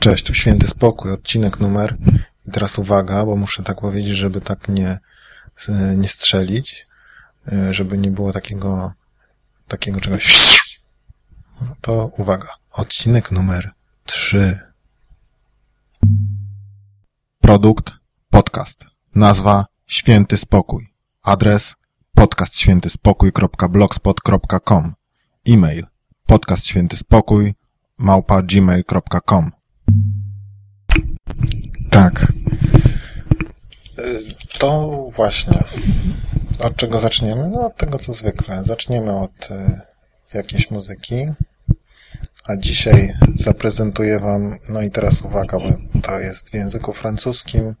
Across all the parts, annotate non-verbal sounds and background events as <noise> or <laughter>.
Cześć, tu Święty Spokój, odcinek numer. I teraz uwaga, bo muszę tak powiedzieć, żeby tak nie, nie strzelić, żeby nie było takiego, takiego czegoś. No to uwaga, odcinek numer 3. Produkt podcast. Nazwa Święty Spokój. Adres podcastświętyspokój.blogspot.com E-mail podcastświętyspokój małpa gmail.com Tak. To właśnie. Od czego zaczniemy? No od tego co zwykle. Zaczniemy od y, jakiejś muzyki. A dzisiaj zaprezentuję Wam, no i teraz uwaga, bo to jest w języku francuskim.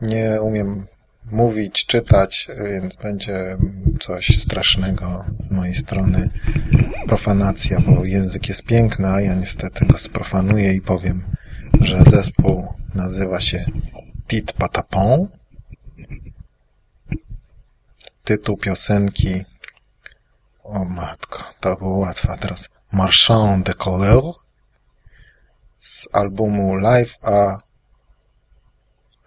Nie umiem mówić, czytać, więc będzie coś strasznego z mojej strony. Profanacja, bo język jest piękny, a ja niestety go sprofanuję i powiem, że zespół nazywa się Tit Patapon. Tytuł piosenki o matko, to było łatwe. Teraz Marchand de Couleur z albumu Live a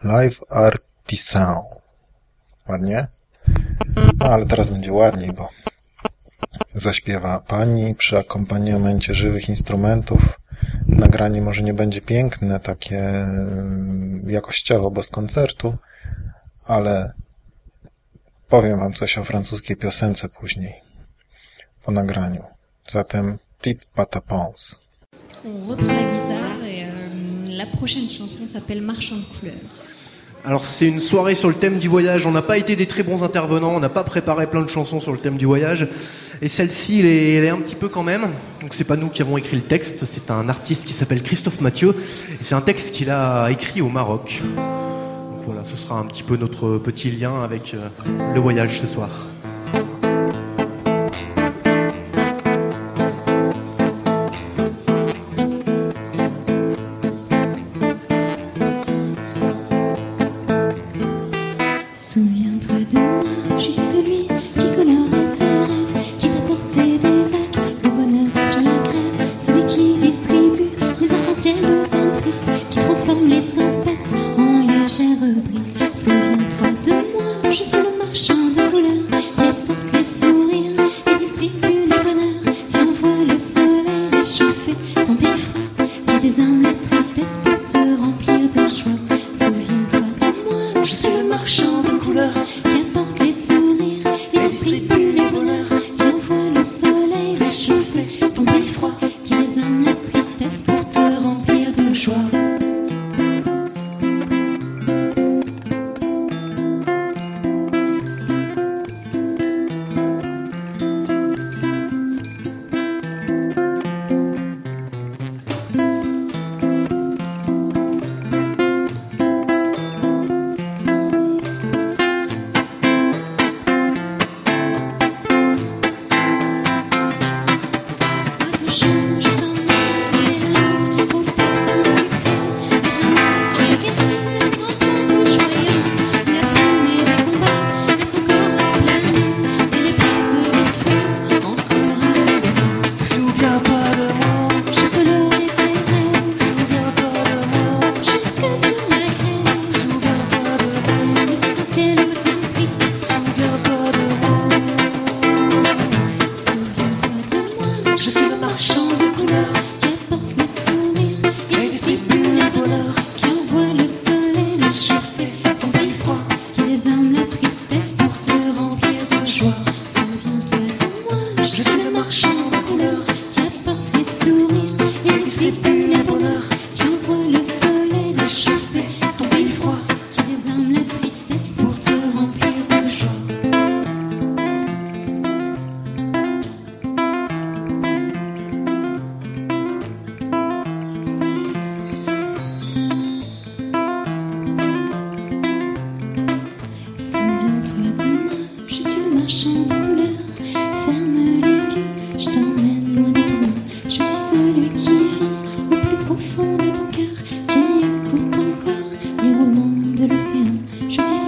Live Artisan. Ładnie? No ale teraz będzie ładniej, bo zaśpiewa pani przy akompaniamencie żywych instrumentów. Nagranie może nie będzie piękne, takie mm, jakościowo, bo z koncertu, ale powiem wam coś o francuskiej piosence później, po nagraniu. Zatem Tit Patapons. On reprend la guitare et euh, la prochaine chanson s'appelle Marchand de couleurs. Alors c'est une soirée sur le thème du voyage. On n'a pas été des très bons intervenants, on n'a pas préparé plein de chansons sur le thème du voyage. Et celle-ci, elle, est, un petit peu quand même. Donc c'est pas nous qui avons écrit le texte, c'est un artiste qui s'appelle Christophe Mathieu. Et c'est un texte qu'il a écrit au Maroc. Donc voilà, ce sera un petit peu notre petit lien avec euh, le voyage ce soir.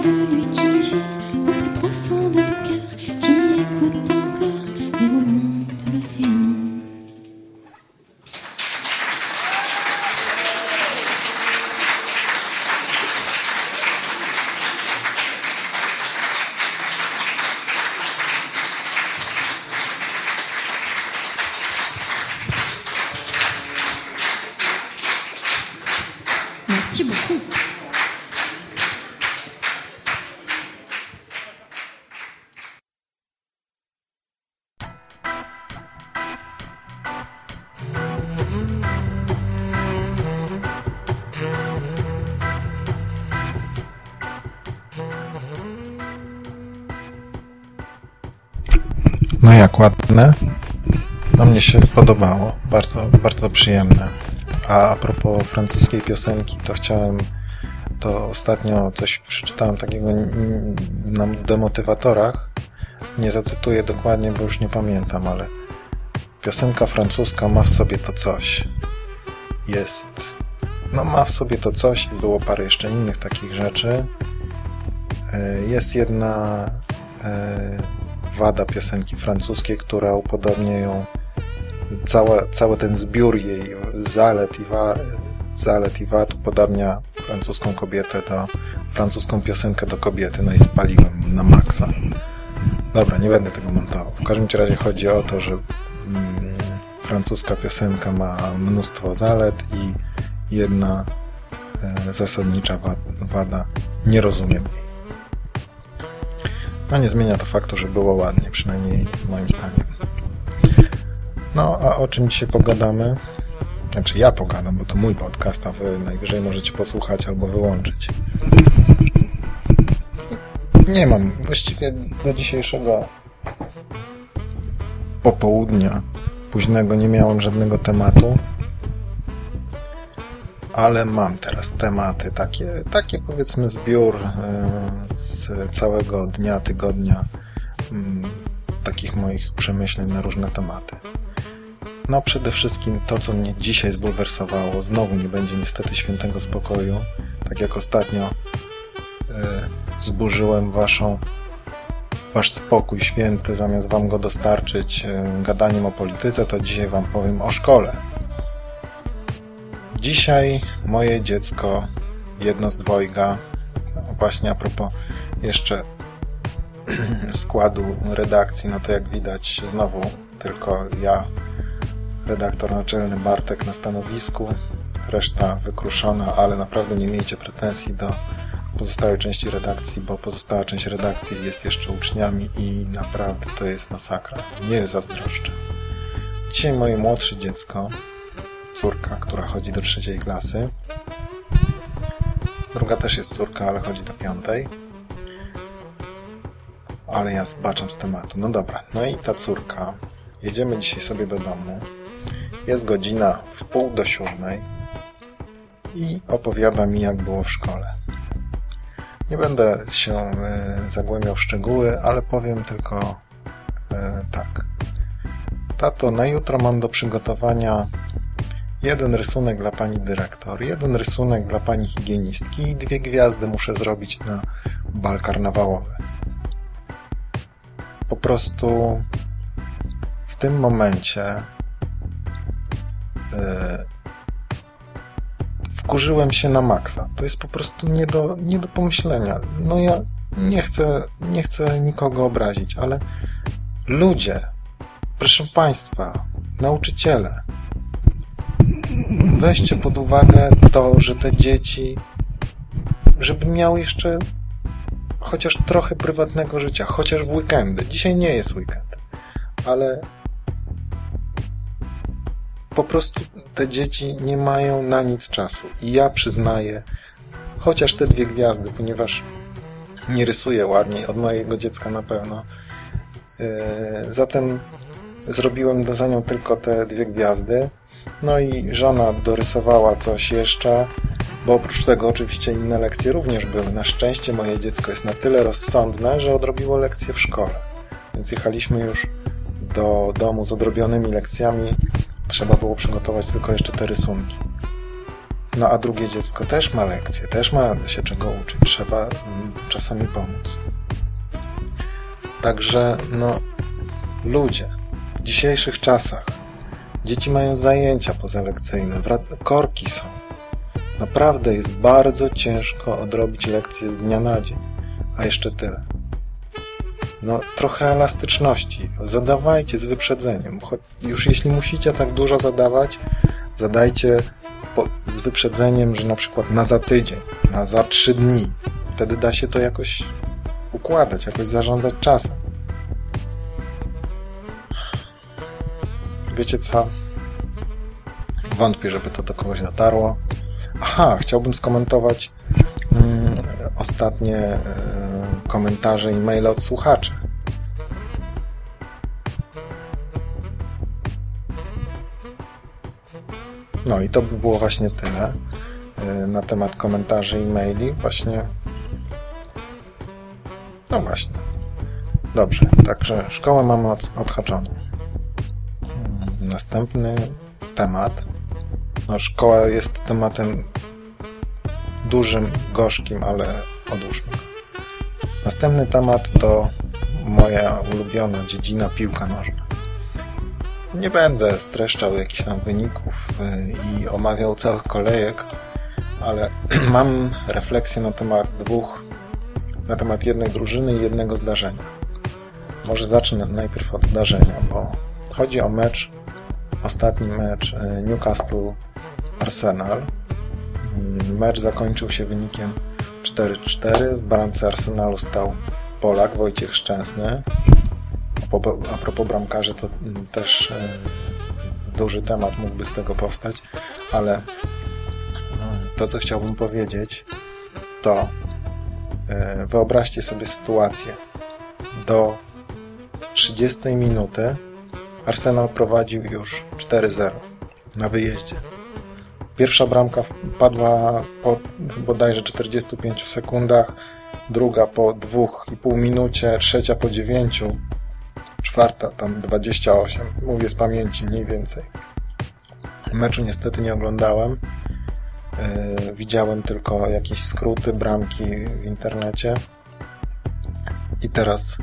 celui qui się podobało. Bardzo, bardzo przyjemne. A a propos francuskiej piosenki, to chciałem to ostatnio coś przeczytałem takiego na demotywatorach. Nie zacytuję dokładnie, bo już nie pamiętam, ale piosenka francuska ma w sobie to coś. Jest, no ma w sobie to coś i było parę jeszcze innych takich rzeczy. E, Jest jedna e, wada piosenki francuskiej, która upodobnia ją cała, cały ten zbiór jej zalet i, wa, zalet i wad upodabnia francuską kobietę do francuską piosenkę do kobiety, no i spaliłem na maksa. Dobra, nie będę tego montował. W każdym razie chodzi o to, że mm, francuska piosenka ma mnóstwo zalet i jedna e, zasadnicza wa, wada nie rozumiem jej. No nie zmienia to faktu, że było ładnie, przynajmniej moim zdaniem. No, a o czym dzisiaj pogadamy? Znaczy ja pogadam, bo to mój podcast, a wy najwyżej możecie posłuchać albo wyłączyć. Nie mam właściwie do dzisiejszego popołudnia późnego nie miałem żadnego tematu, ale mam teraz tematy, takie, takie powiedzmy zbiór e, z całego dnia, tygodnia, mm, takich moich przemyśleń na różne tematy. No przede wszystkim to, co mnie dzisiaj zbulwersowało, znowu nie będzie niestety świętego spokoju, tak jak ostatnio e, zburzyłem waszą wasz spokój święty, zamiast wam go dostarczyć e, gadaniem o polityce, to dzisiaj wam powiem o szkole. Dzisiaj moje dziecko, jedno z dwojga, właśnie a propos jeszcze <clears throat> składu redakcji, no to jak widać znowu tylko ja, redaktor naczelny Bartek na stanowisku, reszta wykruszona, ale naprawdę nie miejcie pretensji do pozostałej części redakcji, bo pozostała część redakcji jest jeszcze uczniami i naprawdę to jest masakra. Nie zazdroszczę. Dzisiaj moje młodsze dziecko, córka, która chodzi do trzeciej klasy, druga też jest córka, ale chodzi do piątej, ale ja zbaczam z tematu. No dobra, no i ta córka, jedziemy dzisiaj sobie do domu, jest godzina w pół do siódmej i opowiada mi, jak było w szkole. Nie będę się e, zagłębiał w szczegóły, ale powiem tylko e, tak. Tato, na jutro mam do przygotowania jeden rysunek dla pani dyrektor, jeden rysunek dla pani higienistki i dwie gwiazdy muszę zrobić na bal karnawałowy. Po prostu w tym momencie e, wkurzyłem się na maksa. To jest po prostu nie do, nie do pomyślenia. No ja nie chcę, nie chcę nikogo obrazić, ale ludzie, proszę Państwa, nauczyciele, weźcie pod uwagę to, że te dzieci, żeby miały jeszcze chociaż trochę prywatnego życia, chociaż w weekendy. Dzisiaj nie jest weekend, ale po prostu te dzieci nie mają na nic czasu. I ja przyznaję, chociaż te dwie gwiazdy, ponieważ nie rysuję ładniej od mojego dziecka na pewno. Yy, zatem zrobiłem za nią tylko te dwie gwiazdy. No i żona dorysowała coś jeszcze, bo oprócz tego oczywiście inne lekcje również były. Na szczęście moje dziecko jest na tyle rozsądne, że odrobiło lekcje w szkole. Więc jechaliśmy już do domu z odrobionymi lekcjami. Trzeba było przygotować tylko jeszcze te rysunki. No a drugie dziecko też ma lekcje, też ma się czego uczyć. Trzeba mm, czasami pomóc. Także, no, ludzie, w dzisiejszych czasach dzieci mają zajęcia pozalekcyjne, korki są. Naprawdę jest bardzo ciężko odrobić lekcje z dnia na dzień. A jeszcze tyle. No, trochę elastyczności. Zadawajcie z wyprzedzeniem. Już jeśli musicie tak dużo zadawać, zadajcie z wyprzedzeniem, że na przykład na za tydzień, na za trzy dni. Wtedy da się to jakoś układać, jakoś zarządzać czasem. Wiecie co? Wątpię, żeby to do kogoś dotarło. Aha, chciałbym skomentować mm, ostatnie y, komentarze i maile od słuchaczy. No i to by było właśnie tyle y, na temat komentarzy i maili. Właśnie. No właśnie. Dobrze, także szkołę mamy od, odhaczoną. Mm, Następny temat. No, szkoła jest tematem dużym, gorzkim, ale odłóżmy. Następny temat to moja ulubiona dziedzina piłka nożna. Nie będę streszczał jakichś tam wyników y, i omawiał całych kolejek, ale <clears throat> mam refleksję na temat dwóch, na temat jednej drużyny i jednego zdarzenia. Może zacznę najpierw od zdarzenia, bo chodzi o mecz, ostatni mecz y, Newcastle Arsenal. Mm, Mecz zakończył się wynikiem 4-4. W bramce Arsenalu stał Polak Wojciech Szczęsny. A po- A propos bramkarzy, to mm, też e, duży temat mógłby z tego powstać, ale mm, to, co chciałbym powiedzieć, to e, wyobraźcie sobie sytuację. Do 30 minuty Arsenal prowadził już 4-0 na wyjeździe. Pierwsza bramka padła po bodajże 45 sekundach, druga po 2,5 minucie, trzecia po 9, czwarta tam 28. Mówię z pamięci mniej więcej. Meczu niestety nie oglądałem. Yy, widziałem tylko jakieś skróty, bramki w internecie. I teraz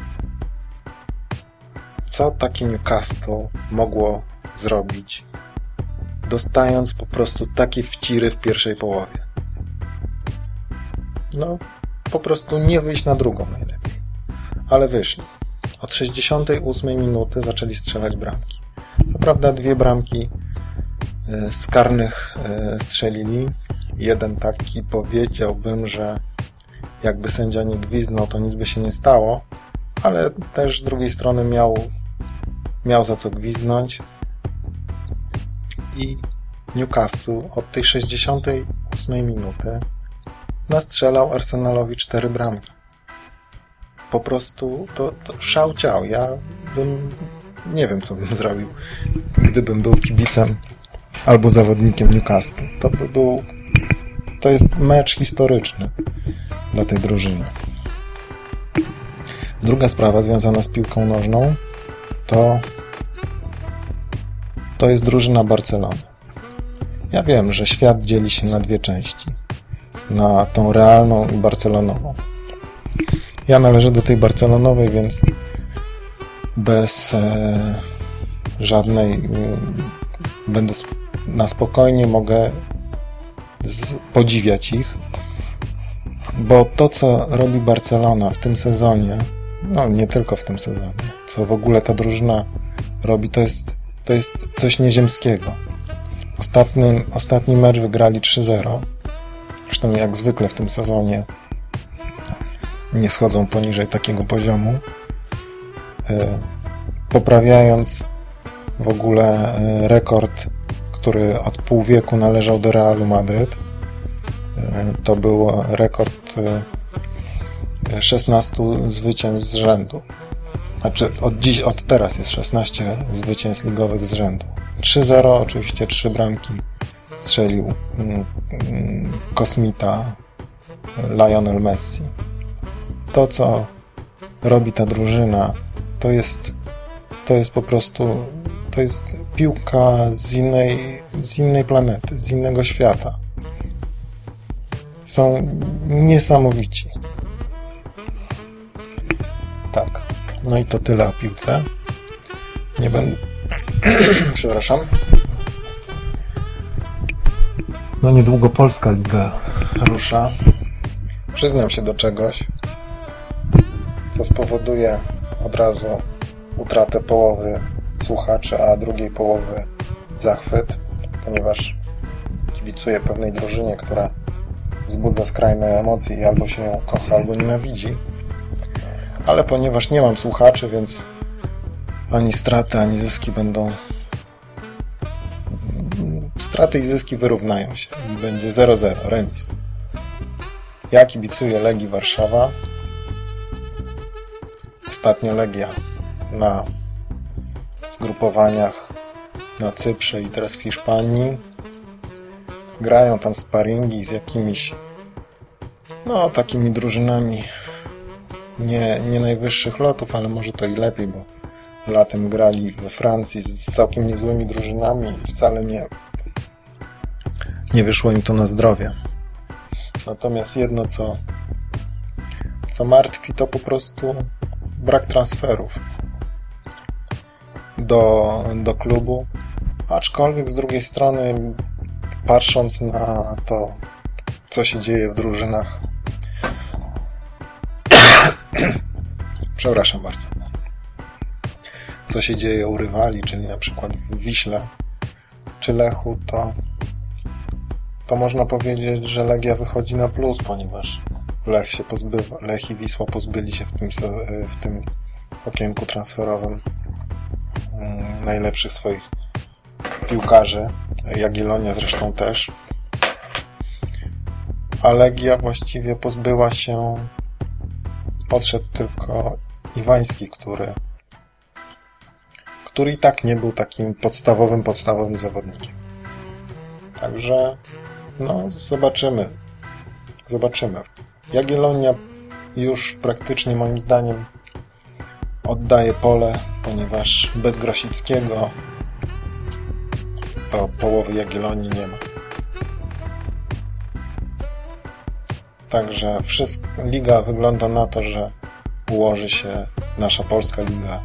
co takie Newcastle mogło zrobić dostając po prostu takie wciry w pierwszej połowie. No, po prostu nie wyjść na drugą najlepiej. Ale wyszli. Od 68 minuty zaczęli strzelać bramki. Co prawda dwie bramki e, z karnych e, strzelili. Jeden taki powiedziałbym, że jakby sędzia nie gwizdnął, to nic by się nie stało, ale też z drugiej strony miał, miał za co gwizdnąć i Newcastle od tej 68 minuty nastrzelał Arsenalowi cztery bramki. Po prostu to, to szał ciał. Ja bym nie wiem, co bym <laughs> zrobił, gdybym był kibicem albo zawodnikiem Newcastle. To by był to jest mecz historyczny dla tej drużyny. Druga sprawa związana z piłką nożną to to jest drużyna Barcelony. Ja wiem, że świat dzieli się na dwie części. Na tą realną i barcelonową. Ja należę do tej barcelonowej, więc bez e, żadnej e, będę na spokojnie mogę podziwiać ich, bo to, co robi Barcelona w tym sezonie, no nie tylko w tym sezonie, co w ogóle ta drużyna robi, to jest, to jest coś nieziemskiego. Ostatni, ostatni mecz wygrali 3-0. Zresztą jak zwykle w tym sezonie nie schodzą poniżej takiego poziomu. E, Poprawiając w ogóle e, rekord, który od pół wieku należał do Realu Madryt. E, To był rekord e, 16 zwycięstw z rzędu. Znaczy od dziś, od teraz jest 16 zwycięstw ligowych z rzędu. 3-0, oczywiście trzy bramki strzelił mm, mm, kosmita Lionel Messi. To, co robi ta drużyna, to jest, to jest po prostu, to jest piłka z innej, z innej planety, z innego świata. Są niesamowici. Tak. No i to tyle o piłce. Nie będę... <clears throat> Przepraszam. No niedługo Polska Liga rusza. Przyznam się do czegoś, co spowoduje od razu utratę połowy słuchaczy, a drugiej połowy zachwyt, ponieważ kibicuję pewnej drużynie, która wzbudza skrajne emocje i albo się kocha, albo nienawidzi. Ale ponieważ nie mam słuchaczy, więc ani straty, ani zyski będą straty i zyski wyrównają się i będzie 0-0, remis. Ja kibicuję Legii Warszawa. Ostatnio Legia na zgrupowaniach na Cyprze i teraz w Hiszpanii. Grają tam sparingi z jakimiś no takimi drużynami nie, nie najwyższych lotów, ale może to i lepiej, bo latem grali we Francji z całkiem niezłymi drużynami i wcale nie, nie wyszło im to na zdrowie. Natomiast jedno, co, co martwi, to po prostu brak transferów do, do klubu. Aczkolwiek z drugiej strony, patrząc na to, co się dzieje w drużynach, przepraszam bardzo, co się dzieje u rywali, czyli na przykład w Wiśle czy Lechu, to to można powiedzieć, że Legia wychodzi na plus, ponieważ Lech się pozbywa, Lech i Wisła pozbyli się w tym, w tym okienku transferowym mm, najlepszych swoich piłkarzy. Jagiellonia zresztą też. A Legia właściwie pozbyła się odszedł tylko Iwański, który który i tak nie był takim podstawowym, podstawowym zawodnikiem. Także no, zobaczymy. Zobaczymy. Jagiellonia już praktycznie moim zdaniem oddaje pole, ponieważ bez Grosickiego to połowy Jagiellonii nie ma. Także wszystko, liga wygląda na to, że ułoży się nasza polska liga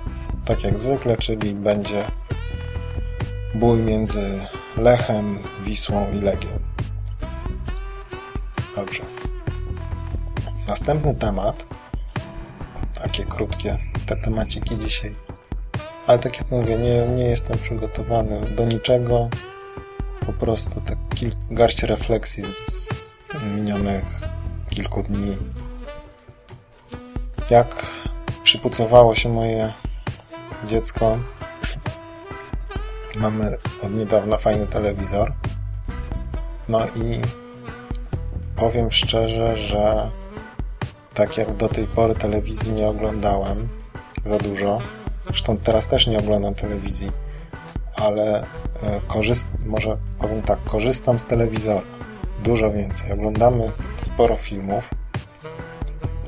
tak jak zwykle, czyli będzie bój między Lechem, Wisłą i Legią. Dobrze. Następny temat. Takie krótkie te temaciki dzisiaj. Ale tak jak mówię, nie, nie jestem przygotowany do niczego. Po prostu tak garść refleksji z minionych kilku dni. Jak przypucowało się moje dziecko. Mamy od niedawna fajny telewizor. No i powiem szczerze, że tak jak do tej pory telewizji nie oglądałem za dużo, zresztą teraz też nie oglądam telewizji, ale e, korzyst może powiem tak, korzystam z telewizora dużo więcej. Oglądamy sporo filmów.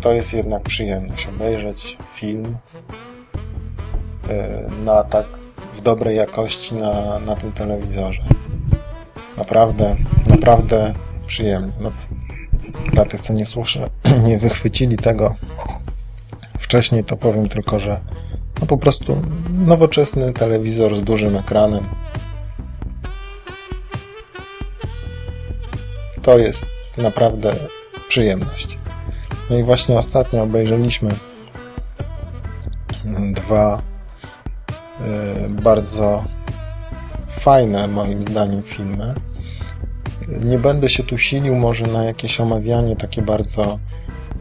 To jest jednak przyjemność obejrzeć film e, na tak w dobrej jakości na, na tym telewizorze. Naprawdę, naprawdę przyjemnie. No, dla tych, co nie słyszę, <clears throat> nie wychwycili tego wcześniej, to powiem tylko, że no po prostu nowoczesny telewizor z dużym ekranem. To jest naprawdę przyjemność. No i właśnie ostatnio obejrzeliśmy dwa y, bardzo fajne moim zdaniem filmy nie będę się tu silił może na jakieś omawianie takie bardzo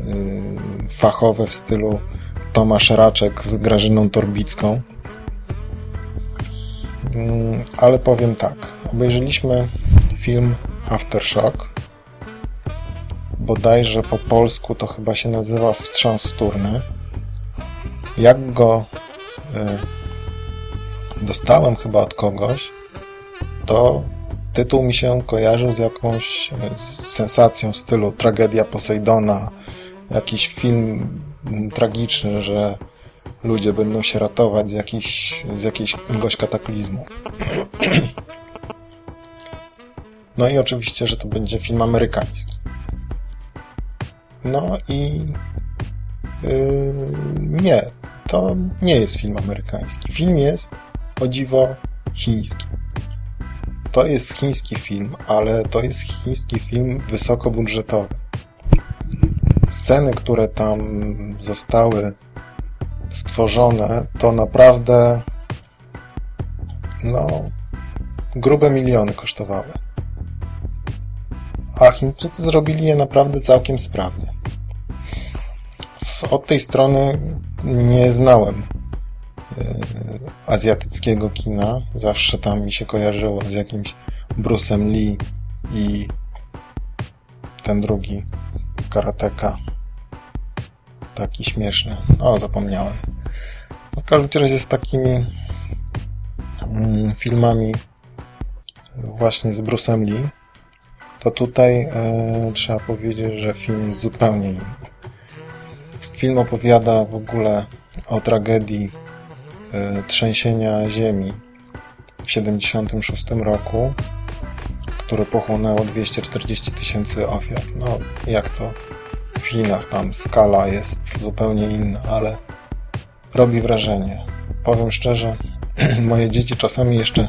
yy, fachowe w stylu Tomasz Raczek z Grażyną Torbicką. Yy, ale powiem tak. Obejrzeliśmy film Aftershock. Bodajże po polsku to chyba się nazywa Wstrząs Wtórny. Jak go yy, dostałem chyba od kogoś, to tytuł mi się kojarzył z jakąś sensacją w stylu tragedia Posejdona, jakiś film tragiczny, że ludzie będą się ratować z, jakiś, z jakiegoś kataklizmu. <clears throat> No i oczywiście, że to będzie film amerykański. No i yy, nie, to nie jest film amerykański. Film jest o dziwo chiński. To jest chiński film, ale to jest chiński film wysokobudżetowy. Sceny, które tam zostały stworzone, to naprawdę no, grube miliony kosztowały. A Chińczycy zrobili je naprawdę całkiem sprawnie. Od tej strony nie znałem azjatyckiego kina. Zawsze tam mi się kojarzyło z jakimś Bruce'em Lee i ten drugi karateka. Taki śmieszny. O, zapomniałem. W każdym razie z takimi mm, filmami właśnie z Bruce'em Lee, to tutaj e, trzeba powiedzieć, że film jest zupełnie inny. Film opowiada w ogóle o tragedii e, trzęsienia ziemi w 1976 roku, które pochłonęło 240 tysięcy ofiar. No, jak to w Chinach, tam skala jest zupełnie inna, ale robi wrażenie. Powiem szczerze, <clears throat> moje dzieci czasami jeszcze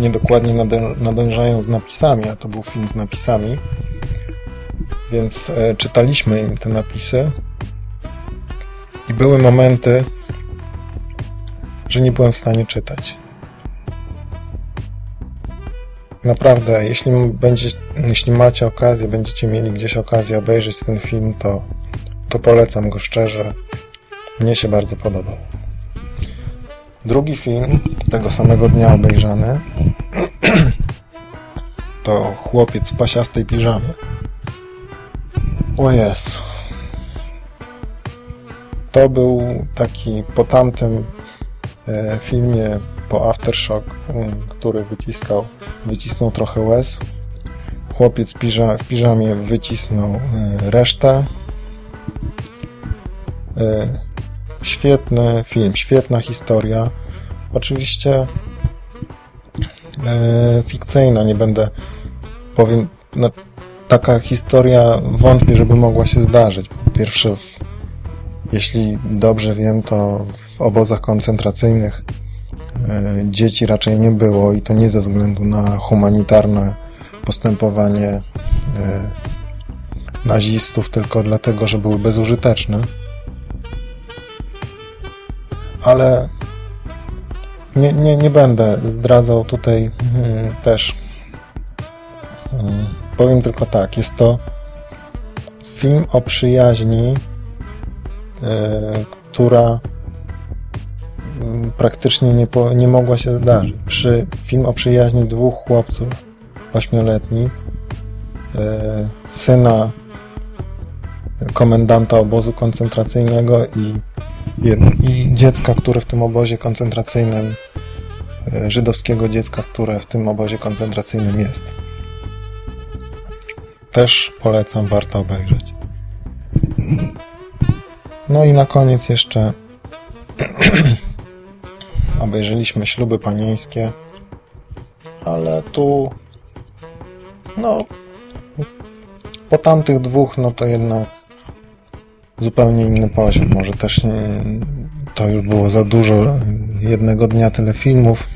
niedokładnie nadążają z napisami, a to był film z napisami, więc e, czytaliśmy im te napisy i były momenty, że nie byłem w stanie czytać. Naprawdę, jeśli, będzie, jeśli macie okazję, będziecie mieli gdzieś okazję obejrzeć ten film, to, to polecam go szczerze. Mnie się bardzo podobał. Drugi film, tego samego dnia obejrzany, <clears throat> to Chłopiec w pasiastej piżamy. O Jezu. To był taki po tamtym e, filmie, po Aftershock, który wyciskał, wycisnął trochę łez. Chłopiec piża, w piżamie wycisnął e, resztę. Świetny film, świetna historia. Oczywiście e, fikcyjna, nie będę powiem, no, taka historia wątpię, żeby mogła się zdarzyć. Pierwsze, w, jeśli dobrze wiem, to w obozach koncentracyjnych e, dzieci raczej nie było i to nie ze względu na humanitarne postępowanie e, nazistów, tylko dlatego, że były bezużyteczne. Ale nie, nie, nie będę zdradzał tutaj hmm, też. Hmm, powiem tylko tak, jest to film o przyjaźni, e, która mm, praktycznie nie, po, nie mogła się zdarzyć. Przy, film o przyjaźni dwóch chłopców ośmioletnich, e, syna komendanta obozu koncentracyjnego i i dziecka, które w tym obozie koncentracyjnym, e, żydowskiego dziecka, które w tym obozie koncentracyjnym jest. Też polecam, warto obejrzeć. No i na koniec jeszcze <clears throat> obejrzeliśmy śluby panieńskie, ale tu no po tamtych dwóch, no to jednak zupełnie inny poziom. Może też to już było za dużo jednego dnia tyle filmów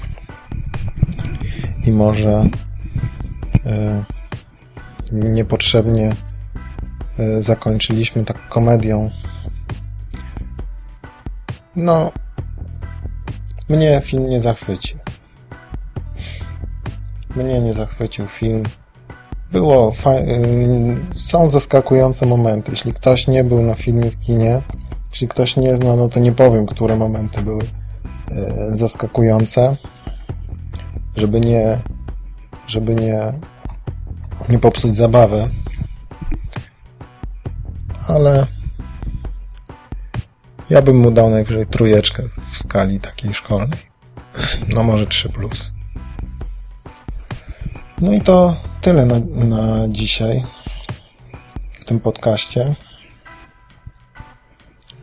i może e, niepotrzebnie e, zakończyliśmy tak komedią. No, mnie film nie zachwycił. Mnie nie zachwycił film. Było y, są zaskakujące momenty. Jeśli ktoś nie był na filmie w kinie, jeśli ktoś nie zna, no to nie powiem, które momenty były y, zaskakujące, żeby nie żeby nie nie popsuć zabawy. Ale ja bym mu dał najwyżej trójeczkę w skali takiej szkolnej. No może 3 plus. No i to tyle na, na dzisiaj w tym podcaście.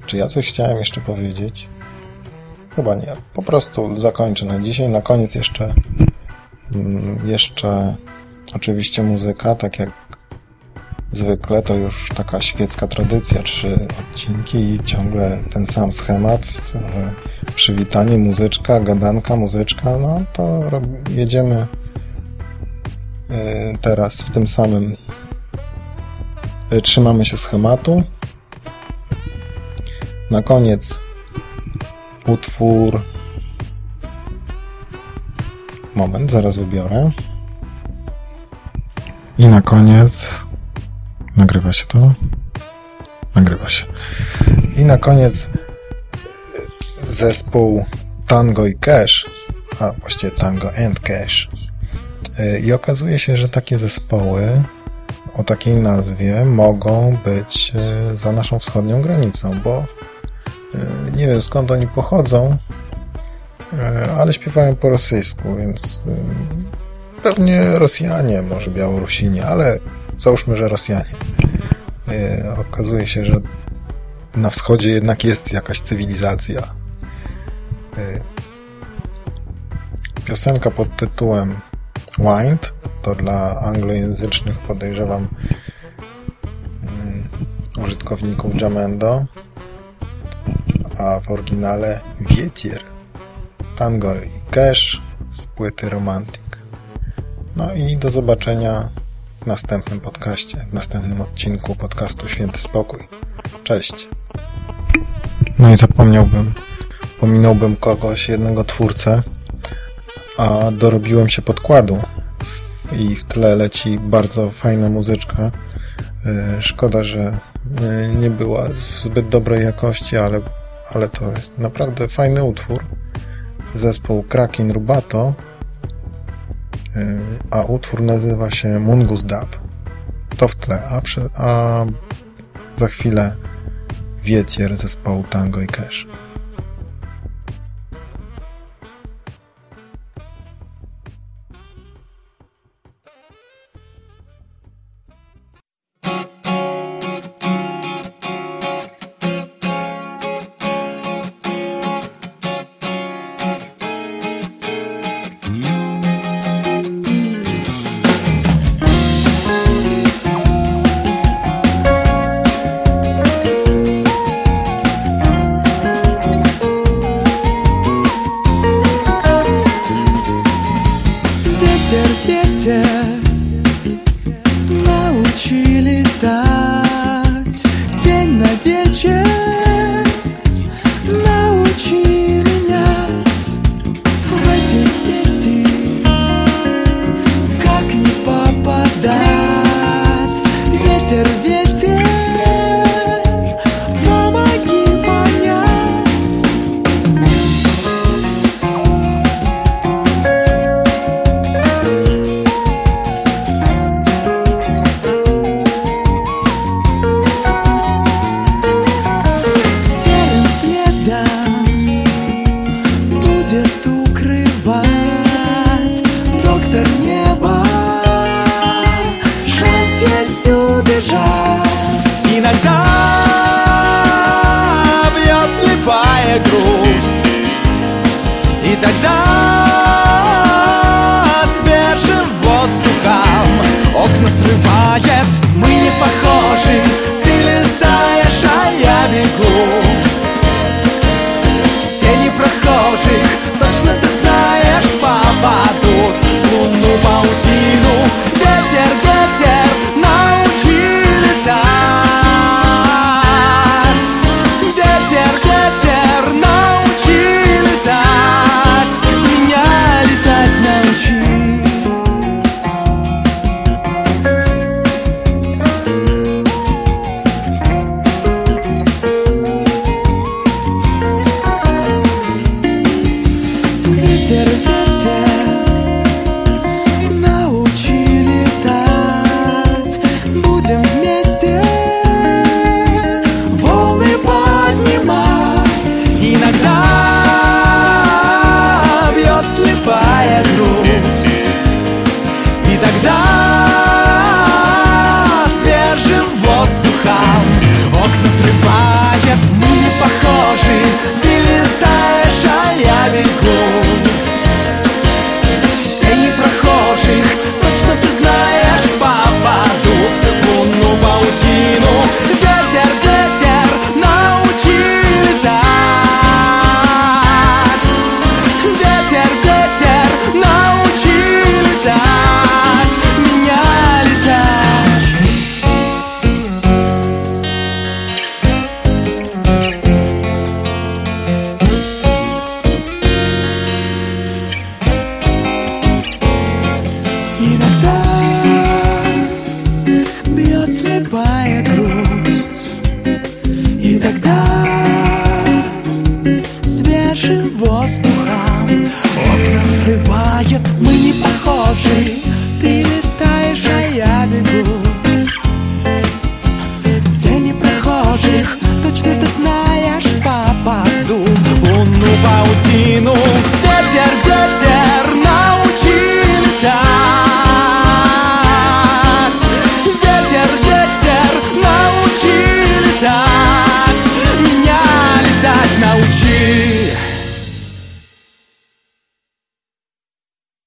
Czy ja coś chciałem jeszcze powiedzieć? Chyba nie. Po prostu zakończę na dzisiaj. Na koniec jeszcze mm, jeszcze oczywiście muzyka, tak jak zwykle, to już taka świecka tradycja, trzy odcinki i ciągle ten sam schemat, przywitanie, muzyczka, gadanka, muzyczka, no to jedziemy E, teraz w tym samym e, trzymamy się schematu. Na koniec utwór moment, zaraz wybiorę. I na koniec... Nagrywa się to? Nagrywa się. I na koniec zespół Tango i Cash, a właściwie Tango and Cash. I okazuje się, że takie zespoły o takiej nazwie mogą być e, za naszą wschodnią granicą, bo e, nie wiem skąd oni pochodzą, e, ale śpiewają po rosyjsku, więc pewnie Rosjanie, może Białorusini, ale załóżmy, że Rosjanie. Okazuje się, że na wschodzie jednak jest jakaś cywilizacja. Piosenka pod tytułem Wind to dla anglojęzycznych podejrzewam um, użytkowników Jamendo, a w oryginale Wietier, Tango i Cash z płyty Romantic. No i do zobaczenia w następnym podcaście, w następnym odcinku podcastu Święty Spokój. Cześć! No i zapomniałbym, pominąłbym kogoś, jednego twórcę, a dorobiłem się podkładu i w tle leci bardzo fajna muzyczka. E, szkoda, że e, nie była w zbyt dobrej jakości, ale, ale to naprawdę fajny utwór. Zespół Kraken Rubato, e, a utwór nazywa się Mungus Dab. To w tle, a, przy, a za chwilę wiecier zespołu Tango i Cash.